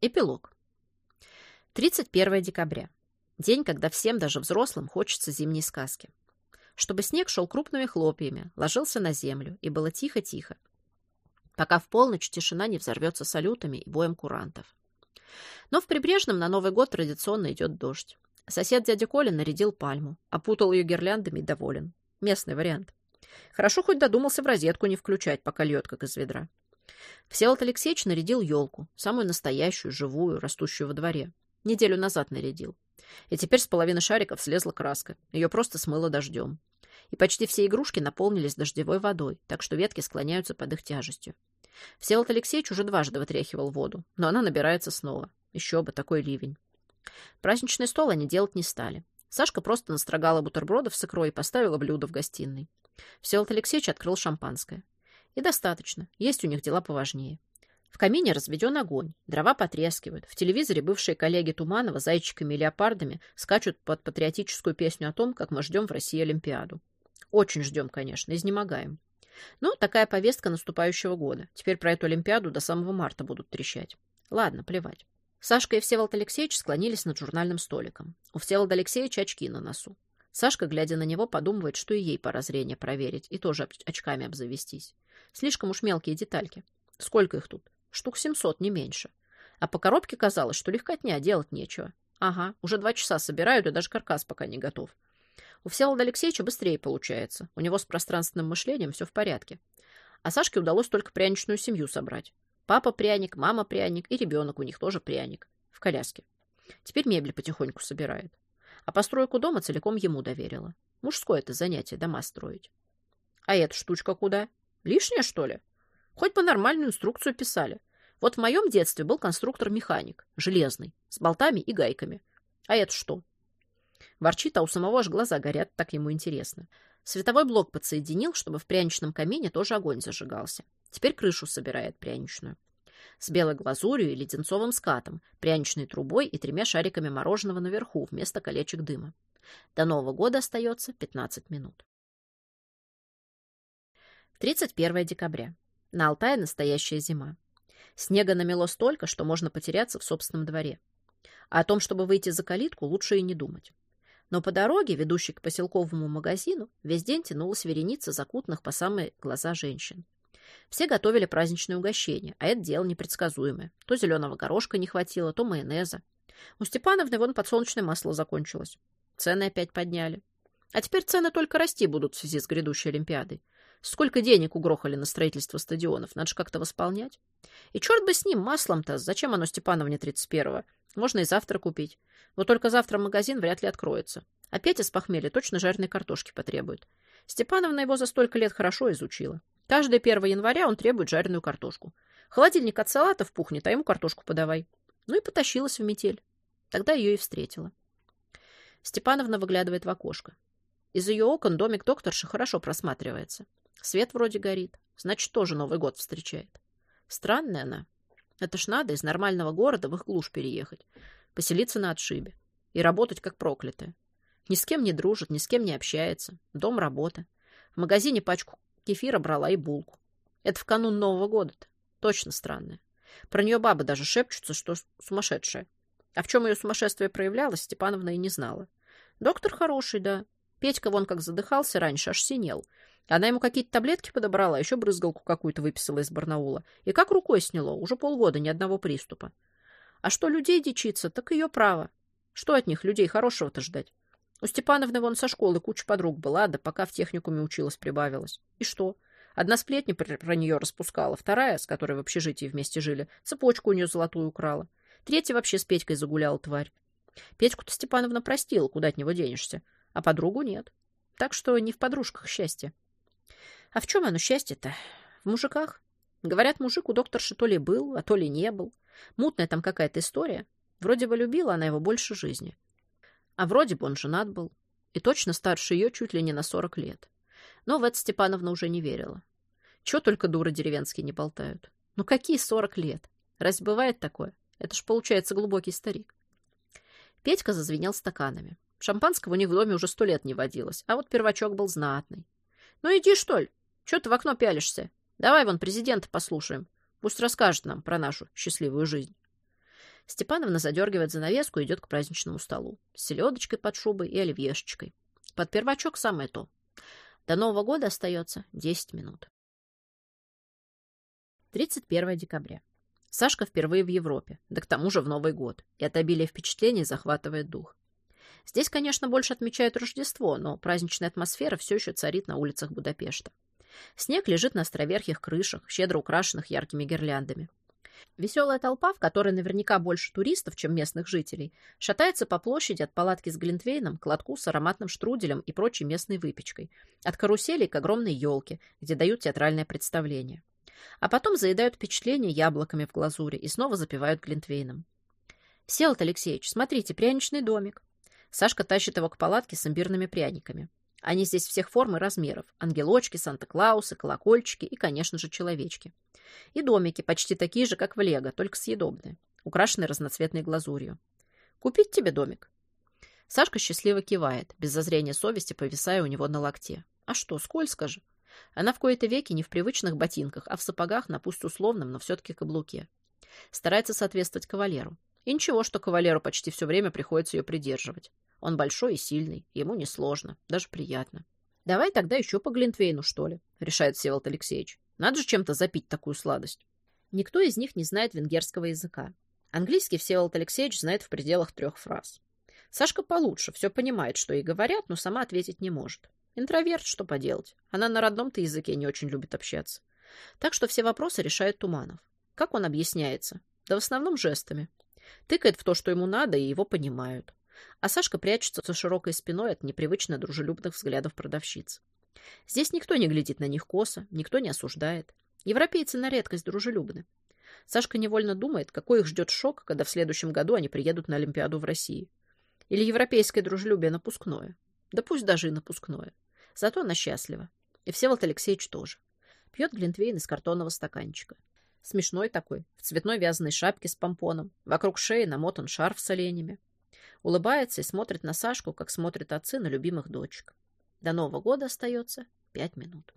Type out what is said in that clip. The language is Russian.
Эпилог. 31 декабря. День, когда всем, даже взрослым, хочется зимней сказки. Чтобы снег шел крупными хлопьями, ложился на землю, и было тихо-тихо, пока в полночь тишина не взорвется салютами и боем курантов. Но в Прибрежном на Новый год традиционно идет дождь. Сосед дядя Коля нарядил пальму, опутал ее гирляндами и доволен. Местный вариант. Хорошо хоть додумался в розетку не включать, пока льет, как из ведра. Всеволод Алексеевич нарядил елку, самую настоящую, живую, растущую во дворе. Неделю назад нарядил. И теперь с половины шариков слезла краска. Ее просто смыло дождем. И почти все игрушки наполнились дождевой водой, так что ветки склоняются под их тяжестью. Всеволод Алексеевич уже дважды вытряхивал воду, но она набирается снова. Еще бы, такой ливень. Праздничный стол они делать не стали. Сашка просто настрогала бутербродов с икрой и поставила блюдо в гостиной. Всеволод Алексеевич открыл шампанское. И достаточно. Есть у них дела поважнее. В камине разведен огонь, дрова потрескивают. В телевизоре бывшие коллеги Туманова зайчиками и леопардами скачут под патриотическую песню о том, как мы ждем в России Олимпиаду. Очень ждем, конечно, изнемогаем. Но такая повестка наступающего года. Теперь про эту Олимпиаду до самого марта будут трещать. Ладно, плевать. Сашка и Всеволод Алексеевич склонились над журнальным столиком. У Всеволода Алексеевича очки на носу. Сашка, глядя на него, подумывает, что и ей пора зрение проверить и тоже очками обзавестись. Слишком уж мелкие детальки. Сколько их тут? Штук семьсот, не меньше. А по коробке казалось, что легкотня, делать нечего. Ага, уже два часа собирают, и даже каркас пока не готов. У Всеволода Алексеевича быстрее получается. У него с пространственным мышлением все в порядке. А Сашке удалось только пряничную семью собрать. Папа пряник, мама пряник и ребенок у них тоже пряник. В коляске. Теперь мебель потихоньку собирает. А постройку дома целиком ему доверила. Мужское это занятие, дома строить. А эта штучка куда? Лишняя, что ли? Хоть бы нормальную инструкцию писали. Вот в моем детстве был конструктор-механик, железный, с болтами и гайками. А это что? Ворчит, а у самого аж глаза горят, так ему интересно. Световой блок подсоединил, чтобы в пряничном камине тоже огонь зажигался. Теперь крышу собирает пряничную. С белой глазурью и леденцовым скатом, пряничной трубой и тремя шариками мороженого наверху вместо колечек дыма. До Нового года остается 15 минут. 31 декабря. На Алтае настоящая зима. Снега намело столько, что можно потеряться в собственном дворе. А о том, чтобы выйти за калитку, лучше и не думать. Но по дороге, ведущей к поселковому магазину, весь день тянулась вереница закутанных по самые глаза женщин. Все готовили праздничное угощение, а это дело непредсказуемое. То зеленого горошка не хватило, то майонеза. У Степановны вон подсолнечное масло закончилось. Цены опять подняли. А теперь цены только расти будут в связи с грядущей Олимпиадой. Сколько денег угрохали на строительство стадионов, надо же как-то восполнять. И черт бы с ним, маслом-то, зачем оно Степановне 31-го? Можно и завтра купить. Вот только завтра магазин вряд ли откроется. А Петя с похмелья точно жареной картошки потребует. Степановна его за столько лет хорошо изучила. Каждое 1 января он требует жареную картошку. Холодильник от салатов пухнет, а ему картошку подавай. Ну и потащилась в метель. Тогда ее и встретила. Степановна выглядывает в окошко. Из ее окон домик докторши хорошо просматривается. Свет вроде горит. Значит, тоже Новый год встречает. Странная она. Это ж надо из нормального города в их глушь переехать. Поселиться на отшибе. И работать как проклятая. Ни с кем не дружит, ни с кем не общается. Дом, работа. В магазине пачку Кефира брала и булку. Это в канун Нового года-то. Точно странное. Про нее бабы даже шепчутся, что сумасшедшая. А в чем ее сумасшествие проявлялось, Степановна и не знала. Доктор хороший, да. Петька вон как задыхался раньше, аж синел. Она ему какие-то таблетки подобрала, еще брызгалку какую-то выписала из Барнаула. И как рукой сняло, уже полгода ни одного приступа. А что людей дичиться, так ее право. Что от них людей хорошего-то ждать? У Степановны вон со школы куча подруг была, да пока в техникуме училась, прибавилась. И что? Одна сплетня про, про нее распускала, вторая, с которой в общежитии вместе жили, цепочку у нее золотую украла. Третья вообще с Петькой загуляла, тварь. Петьку-то Степановна простила, куда от него денешься, а подругу нет. Так что не в подружках счастье. А в чем оно счастье-то? В мужиках? Говорят, мужик у докторши то ли был, а то ли не был. Мутная там какая-то история. Вроде бы любила она его больше жизни. А вроде бы он женат был. И точно старше ее чуть ли не на сорок лет. Но в это Степановна уже не верила. Чего только дуры деревенские не болтают. Ну какие сорок лет? Разве бывает такое? Это ж получается глубокий старик. Петька зазвенел стаканами. Шампанского у них в доме уже сто лет не водилось, а вот первачок был знатный. «Ну иди, что ли? Чего ты в окно пялишься? Давай вон президента послушаем. Пусть расскажет нам про нашу счастливую жизнь». Степановна задергивает занавеску и идет к праздничному столу. С селедочкой под шубой и оливьешечкой. Под первачок самое то. До Нового года остается 10 минут. 31 декабря. Сашка впервые в Европе, да к тому же в Новый год, и от обилия впечатлений захватывает дух. Здесь, конечно, больше отмечают Рождество, но праздничная атмосфера все еще царит на улицах Будапешта. Снег лежит на островерхих крышах, щедро украшенных яркими гирляндами. Веселая толпа, в которой наверняка больше туристов, чем местных жителей, шатается по площади от палатки с глинтвейном к лотку с ароматным штруделем и прочей местной выпечкой, от каруселей к огромной елке, где дают театральное представление. А потом заедают впечатление яблоками в глазури и снова запивают глинтвейном. «Всеволод Алексеевич, смотрите, пряничный домик. Сашка тащит его к палатке с имбирными пряниками. Они здесь всех форм и размеров. Ангелочки, Санта-Клаусы, колокольчики и, конечно же, человечки. И домики почти такие же, как в Лего, только съедобные, украшенные разноцветной глазурью. Купить тебе домик? Сашка счастливо кивает, без зазрения совести повисая у него на локте. А что, скользко же? Она в кои-то веки не в привычных ботинках, а в сапогах на пусть условном, но все-таки каблуке. Старается соответствовать кавалеру. И ничего, что кавалеру почти все время приходится ее придерживать. Он большой и сильный, ему несложно, даже приятно. «Давай тогда еще по Глинтвейну, что ли?» — решает Всеволод Алексеевич. «Надо же чем-то запить такую сладость». Никто из них не знает венгерского языка. Английский Всеволод Алексеевич знает в пределах трех фраз. Сашка получше, все понимает, что ей говорят, но сама ответить не может. Интроверт, что поделать. Она на родном-то языке не очень любит общаться. Так что все вопросы решает Туманов. Как он объясняется? Да в основном жестами. Тыкает в то, что ему надо, и его понимают. А Сашка прячется за широкой спиной от непривычно дружелюбных взглядов продавщиц. Здесь никто не глядит на них косо, никто не осуждает. Европейцы на редкость дружелюбны. Сашка невольно думает, какой их ждет шок, когда в следующем году они приедут на Олимпиаду в России. Или европейское дружелюбие напускное. Да пусть даже и напускное. Зато она счастлива. И Всеволод Алексеевич тоже. Пьет глинтвейн из картонного стаканчика. Смешной такой, в цветной вязаной шапке с помпоном. Вокруг шеи намотан шарф с оленями. Улыбается и смотрит на Сашку, как смотрят отцы на любимых дочек. До Нового года остается пять минут.